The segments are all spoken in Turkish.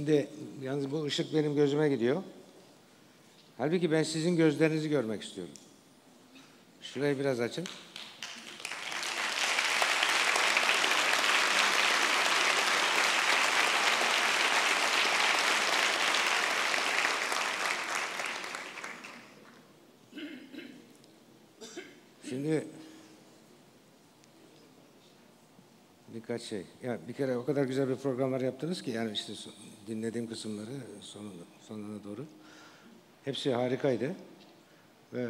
Şimdi yalnız bu ışık benim gözüme gidiyor. Halbuki ben sizin gözlerinizi görmek istiyorum. Şurayı biraz açın. Şimdi birkaç şey. Ya bir kere o kadar güzel bir programlar yaptınız ki yani işte dinlediğim kısımları sonuna, sonuna doğru. Hepsi harikaydı ve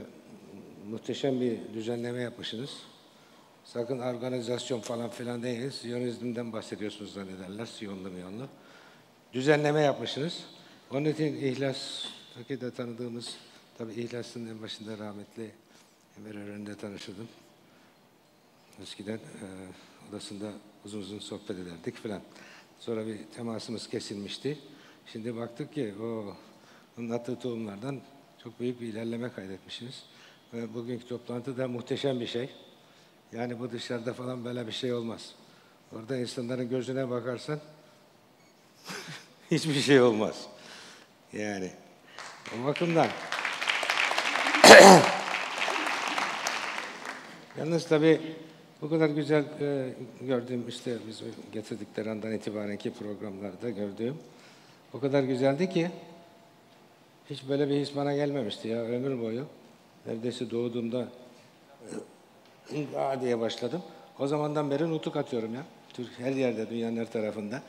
muhteşem bir düzenleme yapmışsınız. Sakın organizasyon falan filan değil, Siyonizmden bahsediyorsunuz zannederler, Siyonlu miyonlu. Düzenleme yapmışsınız. Onun için İhlas, Türkiye'de tanıdığımız, tabii İhlas'ın en başında rahmetli Emir Ören'de tanışırdım. Eskiden e, odasında uzun uzun sohbet ederdik falan. Sonra bir temasımız kesilmişti. Şimdi baktık ki o anlattığı tohumlardan çok büyük bir ilerleme kaydetmişsiniz. Ve bugünkü toplantı da muhteşem bir şey. Yani bu dışarıda falan böyle bir şey olmaz. Orada insanların gözüne bakarsan hiçbir şey olmaz. Yani o bakımdan Yalnız tabii bu kadar güzel e, gördüğüm işte biz getirdikleri andan itibarenki programlarda gördüğüm o kadar güzeldi ki hiç böyle bir his bana gelmemişti ya ömür boyu. Neredeyse doğduğumda Aa diye başladım. O zamandan beri nutuk atıyorum ya. Türk her yerde, dünyanın her tarafında.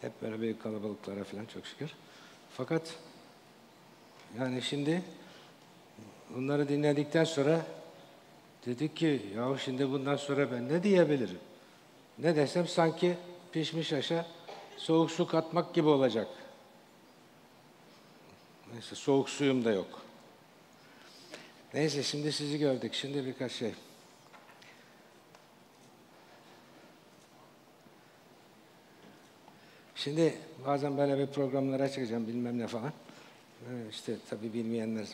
Hep böyle büyük kalabalıklara falan çok şükür. Fakat yani şimdi bunları dinledikten sonra dedik ki ya şimdi bundan sonra ben ne diyebilirim? Ne desem sanki pişmiş aşa soğuk su katmak gibi olacak. Neyse soğuk suyum da yok. Neyse şimdi sizi gördük. Şimdi birkaç şey. Şimdi bazen böyle bir programlara çıkacağım bilmem ne falan. Ee, işte tabii bilmeyenler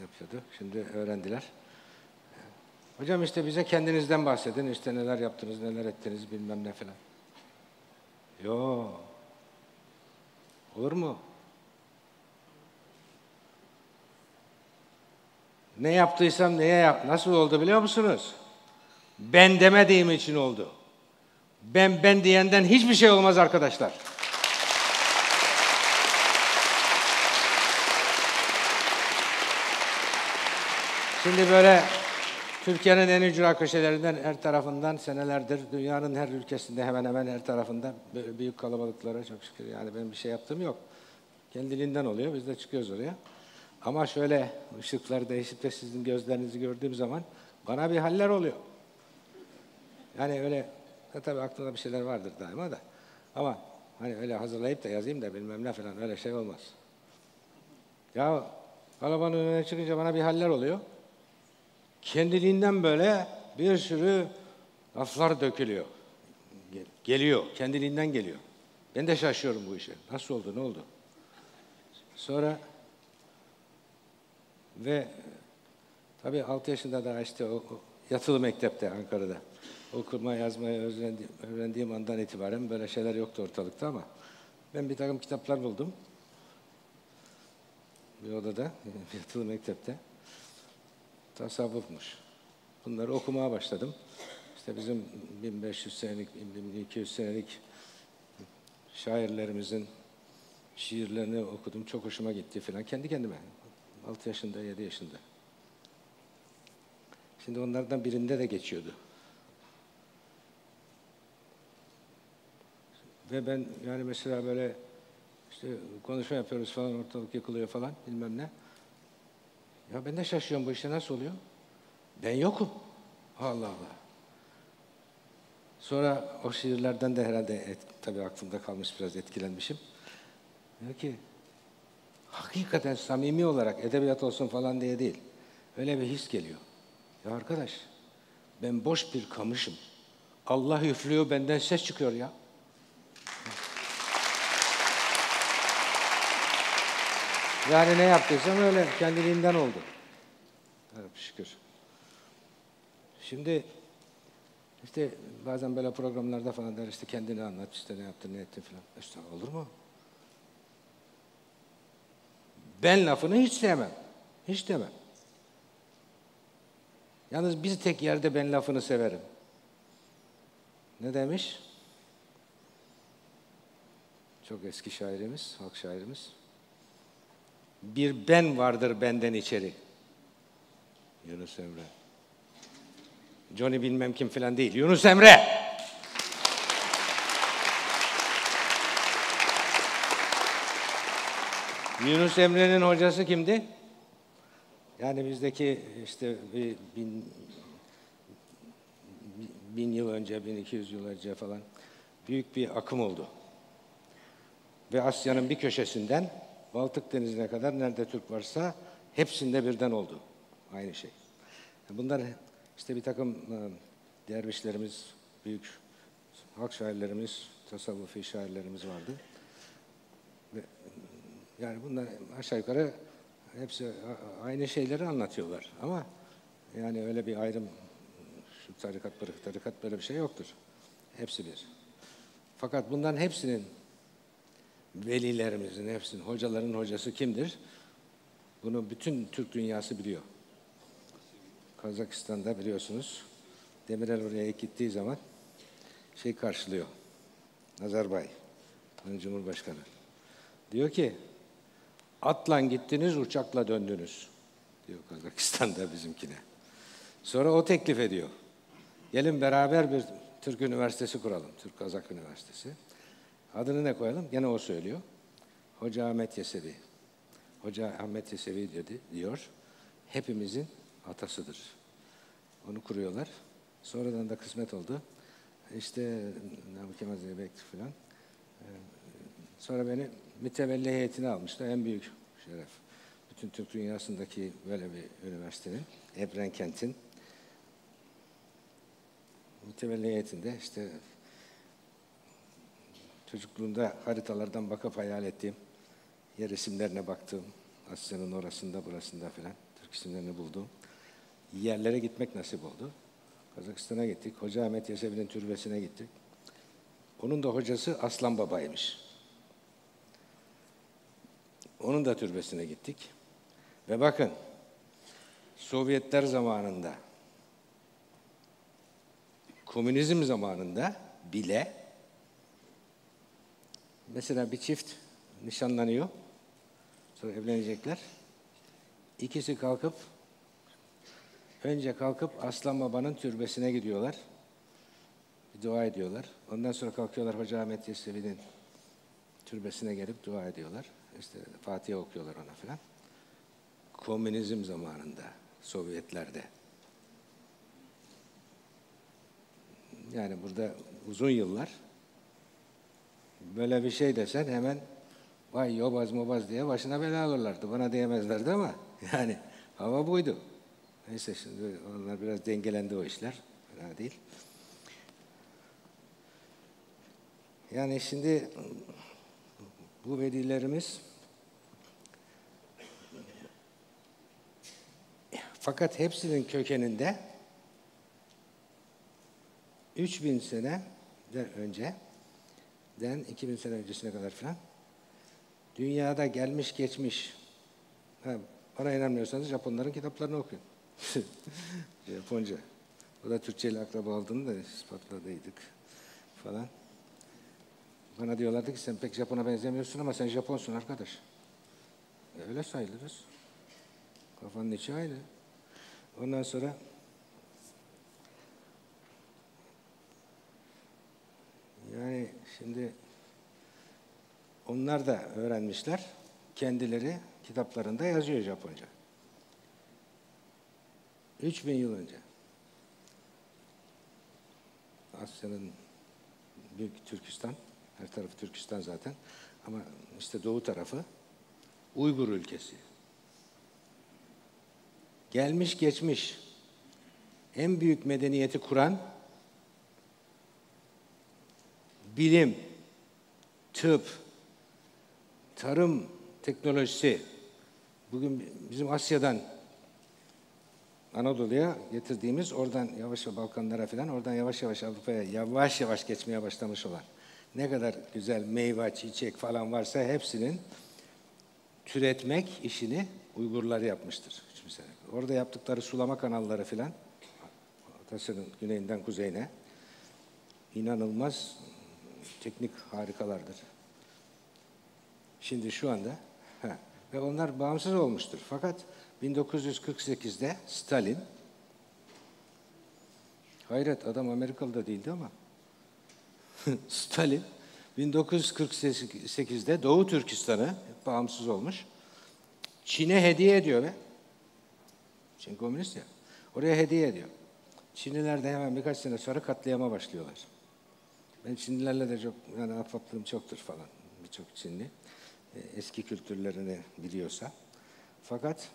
yapıyordu. Şimdi öğrendiler. Hocam işte bize kendinizden bahsedin. İşte neler yaptınız, neler ettiniz bilmem ne falan. Yo. Olur mu? Ne yaptıysam neye yap nasıl oldu biliyor musunuz? Ben demediğim için oldu. Ben ben diyenden hiçbir şey olmaz arkadaşlar. Şimdi böyle Türkiye'nin en ücra köşelerinden her tarafından senelerdir dünyanın her ülkesinde hemen hemen her tarafında büyük kalabalıklara çok şükür yani benim bir şey yaptığım yok. Kendiliğinden oluyor. Biz de çıkıyoruz oraya. Ama şöyle ışıklar değişip de sizin gözlerinizi gördüğüm zaman bana bir haller oluyor. Yani öyle e, tabii aklımda bir şeyler vardır daima da. Ama hani öyle hazırlayıp da yazayım da bilmem ne falan öyle şey olmaz. Ya kalabalığın önüne çıkınca bana bir haller oluyor. Kendiliğinden böyle bir sürü laflar dökülüyor. Geliyor, kendiliğinden geliyor. Ben de şaşıyorum bu işe. Nasıl oldu, ne oldu? Sonra ve tabii 6 yaşında daha işte o yatılı mektepte Ankara'da okuma yazmayı öğrendiğim, öğrendiğim andan itibaren böyle şeyler yoktu ortalıkta ama ben bir takım kitaplar buldum. Bir odada, yatılı mektepte. Tasavvufmuş. Bunları okumaya başladım. İşte bizim 1500 senelik, 1200 senelik şairlerimizin şiirlerini okudum. Çok hoşuma gitti falan. Kendi kendime. 6 yaşında, 7 yaşında. Şimdi onlardan birinde de geçiyordu. Ve ben yani mesela böyle işte konuşma yapıyoruz falan, ortalık yıkılıyor falan bilmem ne. Ya ben de şaşıyorum bu işe nasıl oluyor? Ben yokum. Allah Allah. Sonra o şiirlerden de herhalde et, tabii aklımda kalmış biraz etkilenmişim. Diyor ki hakikaten samimi olarak edebiyat olsun falan diye değil. Öyle bir his geliyor. Ya arkadaş ben boş bir kamışım. Allah üflüyor benden ses çıkıyor ya. Yani ne yaptıysam öyle kendiliğinden oldu. Evet, şükür. Şimdi işte bazen böyle programlarda falan der işte kendini anlat işte ne yaptın ne ettin falan. İşte olur mu? Ben lafını hiç sevmem. Hiç demem. Yalnız bir tek yerde ben lafını severim. Ne demiş? Çok eski şairimiz, halk şairimiz. Bir ben vardır benden içeri. Yunus Emre. Johnny bilmem kim falan değil. Yunus Emre. Yunus Emre'nin hocası kimdi? Yani bizdeki işte bir bin, bin yıl önce, 1200 yıl önce falan büyük bir akım oldu. Ve Asya'nın bir köşesinden Baltık Denizi'ne kadar nerede Türk varsa hepsinde birden oldu. Aynı şey. Bunlar işte bir takım e, dervişlerimiz, büyük halk şairlerimiz, tasavvufi şairlerimiz vardı. Yani bunlar aşağı yukarı hepsi aynı şeyleri anlatıyorlar. Ama yani öyle bir ayrım, şu tarikat, tarikat böyle bir şey yoktur. Hepsi bir. Fakat bunların hepsinin velilerimizin, hepsinin, hocaların hocası kimdir? Bunu bütün Türk dünyası biliyor. Kazakistan'da biliyorsunuz Demirel oraya gittiği zaman şey karşılıyor. Nazarbay, Cumhurbaşkanı. Diyor ki atla gittiniz, uçakla döndünüz. Diyor Kazakistan'da bizimkine. Sonra o teklif ediyor. Gelin beraber bir Türk Üniversitesi kuralım. Türk Kazak Üniversitesi. Adını ne koyalım? Gene o söylüyor. Hoca Ahmet Yesevi. Hoca Ahmet Yesevi dedi, diyor. Hepimizin atasıdır. Onu kuruyorlar. Sonradan da kısmet oldu. İşte Namık Kemal Zeybek falan. Ee, sonra beni mütevelli heyetine almışlar. En büyük şeref. Bütün Türk dünyasındaki böyle bir üniversitenin, Ebren Kent'in mütevelli heyetinde işte çocukluğumda haritalardan bakıp hayal ettiğim yer isimlerine baktım. Asya'nın orasında burasında filan Türk isimlerini buldum. Yerlere gitmek nasip oldu. Kazakistan'a gittik. Hoca Ahmet Yesevi'nin türbesine gittik. Onun da hocası Aslan Baba'ymış. Onun da türbesine gittik. Ve bakın, Sovyetler zamanında, komünizm zamanında bile mesela bir çift nişanlanıyor, sonra evlenecekler. İkisi kalkıp önce kalkıp Aslan Baba'nın türbesine gidiyorlar. Bir dua ediyorlar. Ondan sonra kalkıyorlar Hoca Ahmet Yesevi'nin türbesine gelip dua ediyorlar. İşte Fatiha okuyorlar ona falan. Komünizm zamanında, Sovyetlerde. Yani burada uzun yıllar böyle bir şey desen hemen vay yobaz mobaz diye başına bela alırlardı. Bana diyemezlerdi ama yani hava buydu. Neyse şimdi onlar biraz dengelendi o işler. Fena değil. Yani şimdi bu velilerimiz fakat hepsinin kökeninde 3000 sene önce den 2000 sene öncesine kadar falan dünyada gelmiş geçmiş ha, bana inanmıyorsanız Japonların kitaplarını okuyun. Japonca. O da Türkçe ile akraba olduğunu da ispatladıydık falan. Bana diyorlardı ki sen pek Japon'a benzemiyorsun ama sen Japonsun arkadaş. E öyle sayılırız. Kafanın içi aynı. Ondan sonra yani şimdi onlar da öğrenmişler. Kendileri kitaplarında yazıyor Japonca. 3000 yıl önce. Asya'nın büyük Türkistan her tarafı Türkistan zaten. Ama işte doğu tarafı Uygur ülkesi. Gelmiş geçmiş en büyük medeniyeti kuran bilim, tıp, tarım teknolojisi bugün bizim Asya'dan Anadolu'ya getirdiğimiz oradan yavaş yavaş Balkanlara falan oradan yavaş yavaş Avrupa'ya yavaş yavaş geçmeye başlamış olan ne kadar güzel meyve, çiçek falan varsa hepsinin türetmek işini Uygurlar yapmıştır. Mesela. Orada yaptıkları sulama kanalları filan Atası'nın güneyinden kuzeyine inanılmaz teknik harikalardır. Şimdi şu anda heh, ve onlar bağımsız olmuştur. Fakat 1948'de Stalin hayret adam Amerikalı da değildi ama Stalin 1948'de Doğu Türkistan'ı bağımsız olmuş. Çin'e hediye ediyor ve Çin komünist ya. Oraya hediye ediyor. Çinliler de hemen birkaç sene sonra katliama başlıyorlar. Ben Çinlilerle de çok yani ahbaplığım çoktur falan. Birçok Çinli. E, eski kültürlerini biliyorsa. Fakat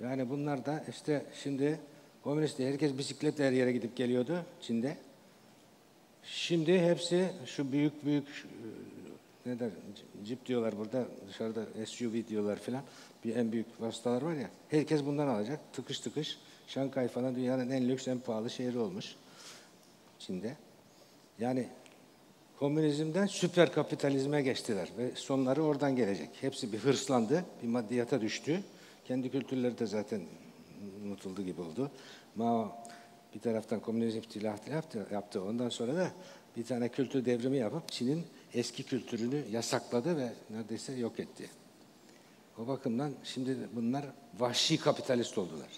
yani bunlar da işte şimdi komünist herkes bisikletle her yere gidip geliyordu Çin'de. Şimdi hepsi şu büyük büyük e, ne der cip diyorlar burada dışarıda SUV diyorlar filan. Bir en büyük vasıtalar var ya. Herkes bundan alacak. Tıkış tıkış. Şankay falan dünyanın en lüks en pahalı şehri olmuş. Çin'de. Yani komünizmden süper kapitalizme geçtiler ve sonları oradan gelecek. Hepsi bir hırslandı, bir maddiyata düştü. Kendi kültürleri de zaten unutuldu gibi oldu. Mao bir taraftan komünizm ihtilafı yaptı, yaptı. Ondan sonra da bir tane kültür devrimi yapıp Çin'in eski kültürünü yasakladı ve neredeyse yok etti. O bakımdan şimdi bunlar vahşi kapitalist oldular.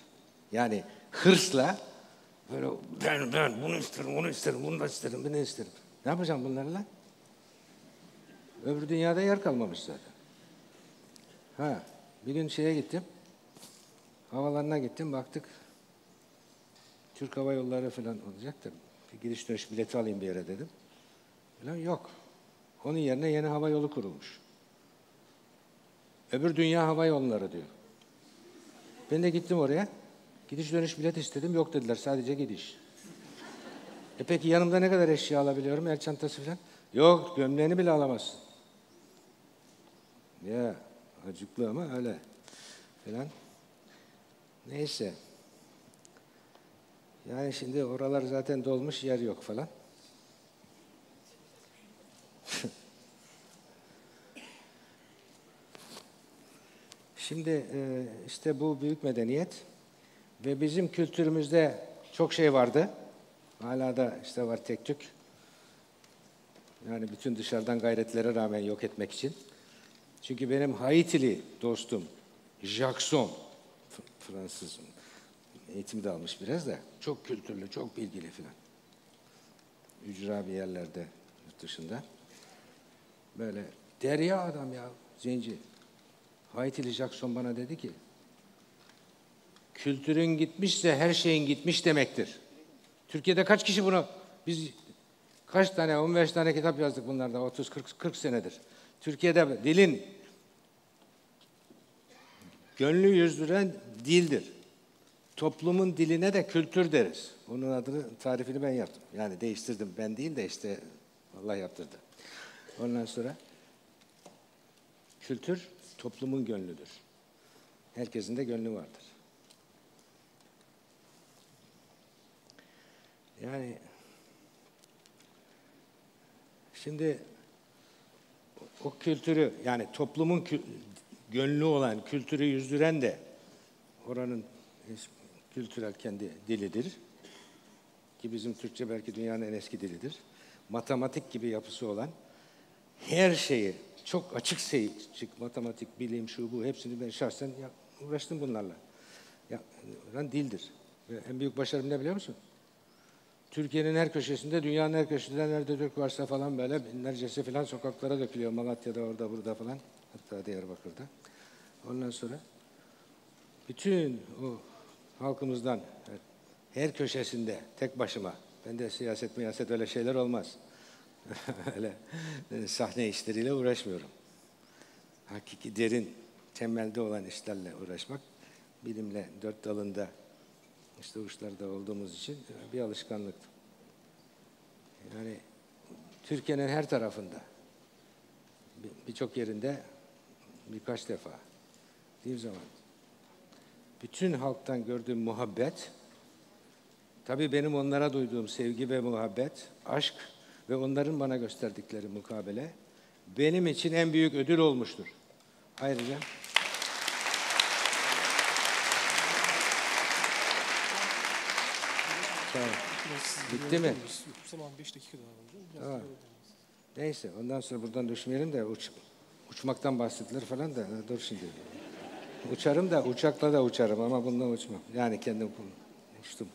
Yani hırsla böyle ben ben bunu isterim, onu isterim, bunu da isterim, bunu isterim. Ne yapacağım bunlarla? Öbür dünyada yer kalmamış zaten. Ha, bir gün şeye gittim. Havalarına gittim, baktık. Türk Hava Yolları falan olacaktır. Bir gidiş dönüş bileti alayım bir yere dedim. Falan yok. Onun yerine yeni hava yolu kurulmuş. Öbür dünya hava yolları diyor. Ben de gittim oraya. Gidiş dönüş bilet istedim. Yok dediler sadece gidiş. E peki yanımda ne kadar eşya alabiliyorum? El çantası falan. Yok gömleğini bile alamazsın. Ya acıklı ama öyle. Falan. Neyse. Yani şimdi oralar zaten dolmuş yer yok falan. Şimdi e, işte bu büyük medeniyet ve bizim kültürümüzde çok şey vardı. Hala da işte var tek tük. Yani bütün dışarıdan gayretlere rağmen yok etmek için. Çünkü benim Haitili dostum Jackson, Fransız eğitim de almış biraz da çok kültürlü, çok bilgili filan. Ücra bir yerlerde yurt dışında. Böyle derya adam ya, zenci. Haitili Jackson bana dedi ki, kültürün gitmişse her şeyin gitmiş demektir. Türkiye'de kaç kişi bunu, biz kaç tane, 15 tane kitap yazdık bunlarda, 30-40 40 senedir. Türkiye'de dilin gönlü yüzdüren dildir. Toplumun diline de kültür deriz. Onun adını, tarifini ben yaptım. Yani değiştirdim ben değil de işte Allah yaptırdı. Ondan sonra kültür toplumun gönlüdür. Herkesin de gönlü vardır. Yani şimdi o kültürü yani toplumun gönlü olan kültürü yüzdüren de oranın kültürel kendi dilidir. Ki bizim Türkçe belki dünyanın en eski dilidir. Matematik gibi yapısı olan her şeyi çok açık çık matematik, bilim, şu bu hepsini ben şahsen uğraştım bunlarla. Ya, yani dildir. Ve en büyük başarım ne biliyor musun? Türkiye'nin her köşesinde, dünyanın her köşesinde nerede Türk varsa falan böyle binlercesi falan sokaklara dökülüyor. Malatya'da, orada, burada falan. Hatta Diyarbakır'da. Ondan sonra bütün o halkımızdan her köşesinde tek başıma, ben de siyaset miyaset öyle şeyler olmaz. öyle e, sahne işleriyle uğraşmıyorum. Hakiki derin, temelde olan işlerle uğraşmak, bilimle dört dalında işte uçlarda olduğumuz için bir alışkanlıktı. Yani Türkiye'nin her tarafında, birçok yerinde birkaç defa değil zaman bütün halktan gördüğüm muhabbet, tabii benim onlara duyduğum sevgi ve muhabbet, aşk ve onların bana gösterdikleri mukabele benim için en büyük ödül olmuştur. Ayrıca Sağ. Bitti mi? Zaman 5 dakika daha daha Neyse ondan sonra buradan düşmeyelim de uç, uçmaktan bahsettiler falan da dur şimdi. Uçarım da uçakla da uçarım ama bundan uçmam. Yani kendim uçtum.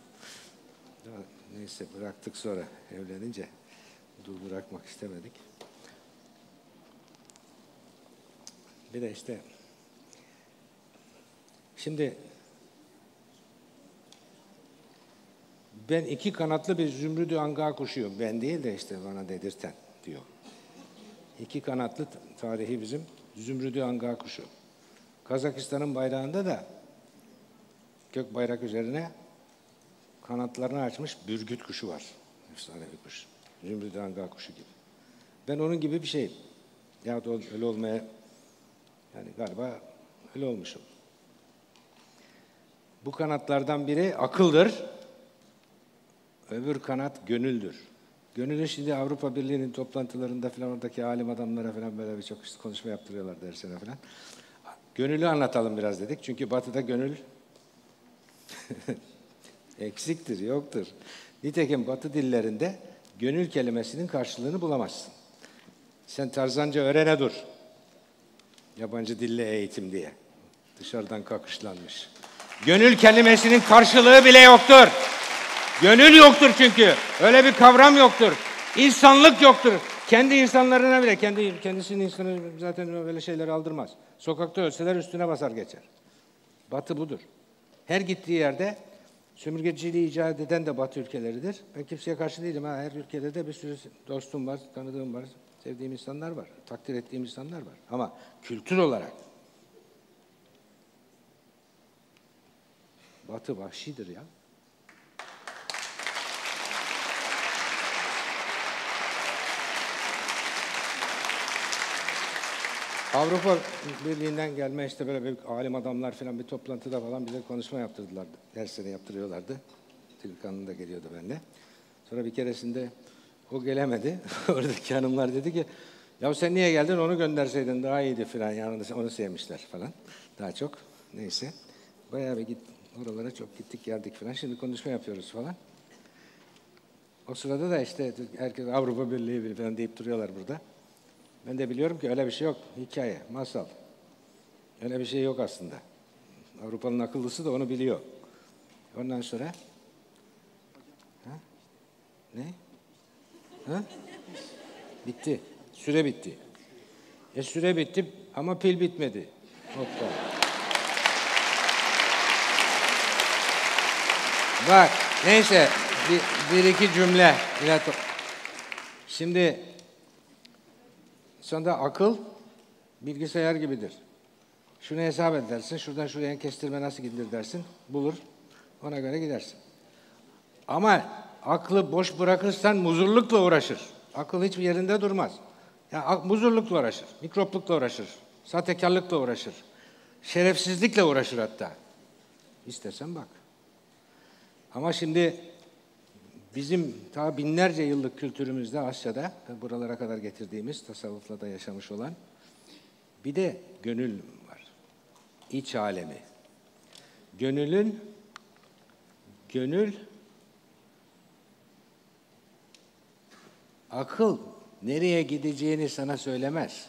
Neyse bıraktık sonra evlenince. Dur bırakmak istemedik. Bir de işte şimdi ben iki kanatlı bir zümrüdü anga kuşuyum. Ben değil de işte bana dedirten diyor. İki kanatlı tarihi bizim zümrüdü anga kuşu. Kazakistan'ın bayrağında da gök bayrak üzerine kanatlarını açmış bürgüt kuşu var. Efsane bir kuş. Zümrüdü anga kuşu gibi. Ben onun gibi bir şeyim. Ya da öyle olmaya yani galiba öyle olmuşum. Bu kanatlardan biri akıldır. Öbür kanat gönüldür. Gönülün şimdi Avrupa Birliği'nin toplantılarında falan oradaki alim adamlara falan böyle birçok işte konuşma yaptırıyorlar dersine falan. Gönülü anlatalım biraz dedik. Çünkü batıda gönül eksiktir, yoktur. Nitekim batı dillerinde gönül kelimesinin karşılığını bulamazsın. Sen Tarzanca öğrene dur. Yabancı dille eğitim diye. Dışarıdan kakışlanmış. Gönül kelimesinin karşılığı bile yoktur. Gönül yoktur çünkü. Öyle bir kavram yoktur. İnsanlık yoktur. Kendi insanlarına bile, kendi kendisinin insanı zaten öyle şeyler aldırmaz. Sokakta ölseler üstüne basar geçer. Batı budur. Her gittiği yerde sömürgeciliği icat eden de Batı ülkeleridir. Ben kimseye karşı değilim. Ha. Her ülkede de bir sürü dostum var, tanıdığım var, sevdiğim insanlar var, takdir ettiğim insanlar var. Ama kültür olarak Batı vahşidir ya. Avrupa Birliği'nden gelme işte böyle büyük alim adamlar falan bir toplantıda falan bize konuşma yaptırdılar. Dersleri yaptırıyorlardı. Tilkan'ın da geliyordu benimle. Sonra bir keresinde o gelemedi. Oradaki hanımlar dedi ki ya sen niye geldin onu gönderseydin daha iyiydi falan. Yani onu sevmişler falan. Daha çok. Neyse. Bayağı bir git, oralara çok gittik geldik falan. Şimdi konuşma yapıyoruz falan. O sırada da işte herkes Avrupa Birliği falan deyip duruyorlar burada. Ben de biliyorum ki öyle bir şey yok. Hikaye, masal. Öyle bir şey yok aslında. Avrupa'nın akıllısı da onu biliyor. Ondan sonra ha? ne? Ha? Bitti. Süre bitti. E süre bitti ama pil bitmedi. Hoppa. Bak neyse bir, bir iki cümle. Şimdi Sonra akıl bilgisayar gibidir. Şunu hesap edersin, şuradan şuraya kestirme nasıl gidilir dersin, bulur, ona göre gidersin. Ama aklı boş bırakırsan muzurlukla uğraşır. Akıl hiçbir yerinde durmaz. Yani ak- muzurlukla uğraşır, mikroplukla uğraşır, sahtekarlıkla uğraşır, şerefsizlikle uğraşır hatta. İstersen bak. Ama şimdi Bizim ta binlerce yıllık kültürümüzde Asya'da ve buralara kadar getirdiğimiz tasavvufla da yaşamış olan bir de gönül var. İç alemi. Gönülün gönül akıl nereye gideceğini sana söylemez.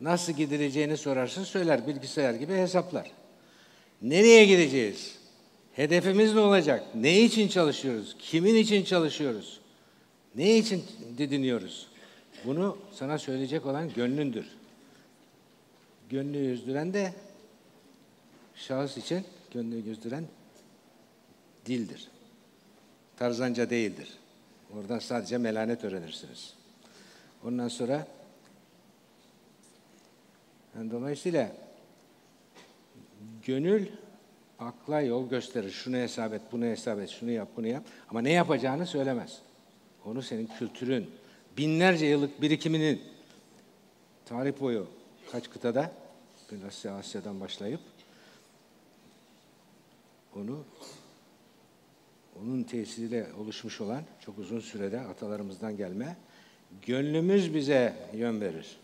Nasıl gidileceğini sorarsın söyler bilgisayar gibi hesaplar. Nereye gideceğiz? Hedefimiz ne olacak? Ne için çalışıyoruz? Kimin için çalışıyoruz? Ne için didiniyoruz? Bunu sana söyleyecek olan gönlündür. Gönlü yüzdüren de şahıs için gönlü yüzdüren dildir. Tarzanca değildir. Oradan sadece melanet öğrenirsiniz. Ondan sonra yani dolayısıyla gönül akla yol gösterir. Şunu hesap et, bunu hesap et, şunu yap, bunu yap. Ama ne yapacağını söylemez. Onu senin kültürün, binlerce yıllık birikiminin tarih boyu kaç kıtada, Asya, Asya'dan başlayıp onu onun tesiriyle oluşmuş olan çok uzun sürede atalarımızdan gelme gönlümüz bize yön verir.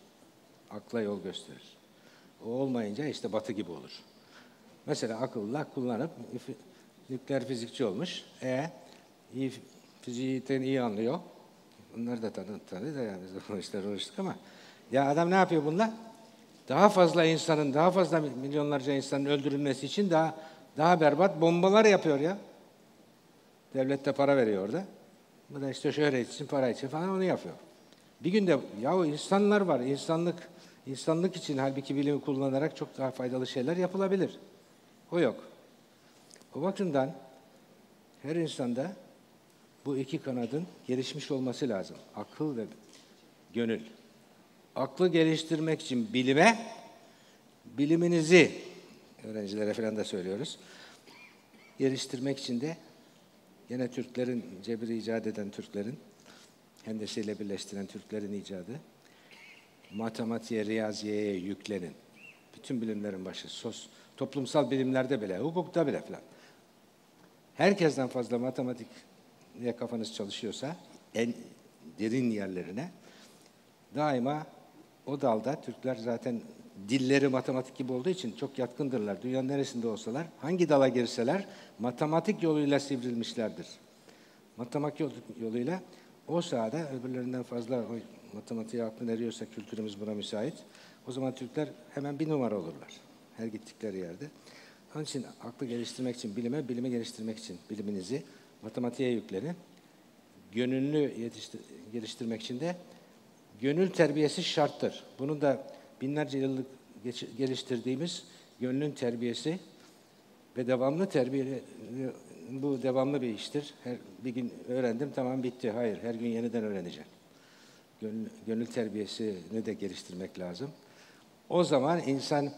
Akla yol gösterir. O olmayınca işte batı gibi olur. Mesela akılla kullanıp nükleer fizikçi olmuş. E iyi fizikten iyi anlıyor. Bunlar da tanı, tanı da yani biz de bu uğraştık ama ya adam ne yapıyor bunlar? Daha fazla insanın, daha fazla milyonlarca insanın öldürülmesi için daha daha berbat bombalar yapıyor ya. Devlet de para veriyor orada. Bu da işte şöhret için, para için falan onu yapıyor. Bir günde yahu insanlar var, insanlık insanlık için halbuki bilimi kullanarak çok daha faydalı şeyler yapılabilir. O yok. O bakımdan her insanda bu iki kanadın gelişmiş olması lazım. Akıl ve gönül. Aklı geliştirmek için bilime, biliminizi öğrencilere falan da söylüyoruz. Geliştirmek için de Yine Türklerin, cebri icat eden Türklerin, hendesiyle birleştiren Türklerin icadı, matematiğe, riyaziyeye yüklenin. Bütün bilimlerin başı, sos, toplumsal bilimlerde bile, hukukta bile falan. Herkesten fazla matematik diye kafanız çalışıyorsa, en derin yerlerine, daima o dalda Türkler zaten dilleri matematik gibi olduğu için çok yatkındırlar. Dünyanın neresinde olsalar, hangi dala girseler matematik yoluyla sivrilmişlerdir. Matematik yol- yoluyla o sahada öbürlerinden fazla o matematiğe aklı eriyorsa kültürümüz buna müsait. O zaman Türkler hemen bir numara olurlar. Her gittikleri yerde. Onun için aklı geliştirmek için bilime, bilimi geliştirmek için biliminizi matematiğe yüklenin. Gönüllü geliştirmek için de Gönül terbiyesi şarttır. Bunu da binlerce yıllık geliştirdiğimiz gönlün terbiyesi ve devamlı terbiye bu devamlı bir iştir. Her bir gün öğrendim tamam bitti. Hayır, her gün yeniden öğreneceğim. Gönül, gönül terbiyesini de geliştirmek lazım. O zaman insan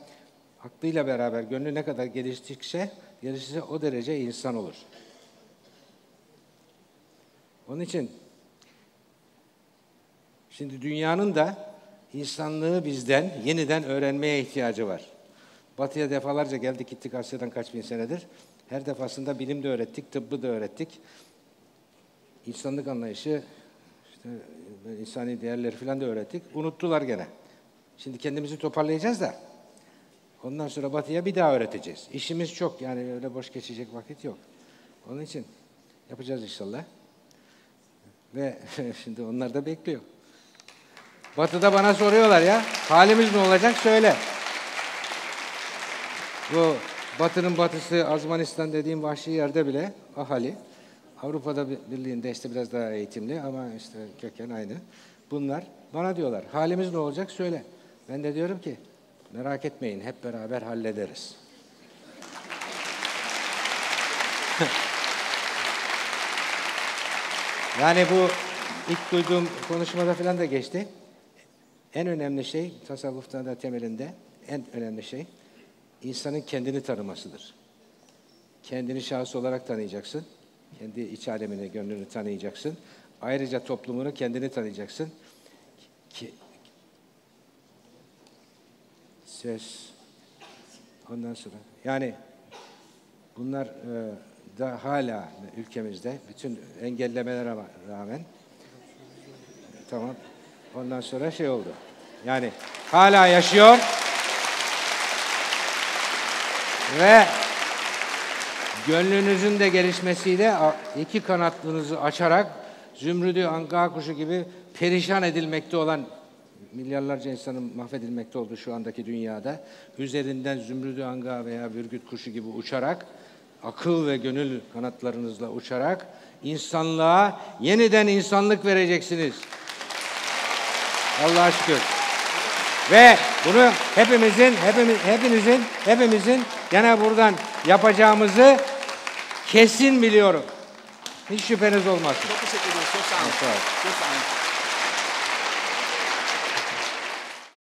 aklıyla beraber gönlü ne kadar geliştikçe, gelişirse o derece insan olur. Onun için Şimdi dünyanın da insanlığı bizden yeniden öğrenmeye ihtiyacı var. Batı'ya defalarca geldik gittik Asya'dan kaç bin senedir. Her defasında bilim de öğrettik, tıbbı da öğrettik. İnsanlık anlayışı, işte insani değerleri falan da öğrettik. Unuttular gene. Şimdi kendimizi toparlayacağız da ondan sonra Batı'ya bir daha öğreteceğiz. İşimiz çok yani öyle boş geçecek vakit yok. Onun için yapacağız inşallah. Ve şimdi onlar da bekliyor. Batı'da bana soruyorlar ya, halimiz ne olacak söyle. Bu Batı'nın batısı Azmanistan dediğim vahşi yerde bile ahali. Avrupa'da bir- Birliği'nde işte biraz daha eğitimli ama işte köken aynı. Bunlar bana diyorlar, halimiz ne olacak söyle. Ben de diyorum ki, merak etmeyin hep beraber hallederiz. Yani bu ilk duyduğum konuşmada falan da geçti. En önemli şey tasavvufta da temelinde en önemli şey insanın kendini tanımasıdır. Kendini şahıs olarak tanıyacaksın. Kendi iç alemini, gönlünü tanıyacaksın. Ayrıca toplumunu, kendini tanıyacaksın. Ki, ses, ondan sonra. Yani bunlar e, da hala ülkemizde bütün engellemelere rağmen tamam. Ondan sonra şey oldu. Yani hala yaşıyor ve gönlünüzün de gelişmesiyle iki kanatlınızı açarak zümrüdü anka kuşu gibi perişan edilmekte olan milyarlarca insanın mahvedilmekte olduğu şu andaki dünyada üzerinden zümrüdü anga veya bürgüt kuşu gibi uçarak akıl ve gönül kanatlarınızla uçarak insanlığa yeniden insanlık vereceksiniz. Allah'a şükür. Ve bunu hepimizin, hepimiz, hepinizin, hepimizin gene buradan yapacağımızı kesin biliyorum. Hiç şüpheniz olmasın. Çok teşekkür ediyoruz. Çok sağ olun. Sağ olun. Çok sağ olun.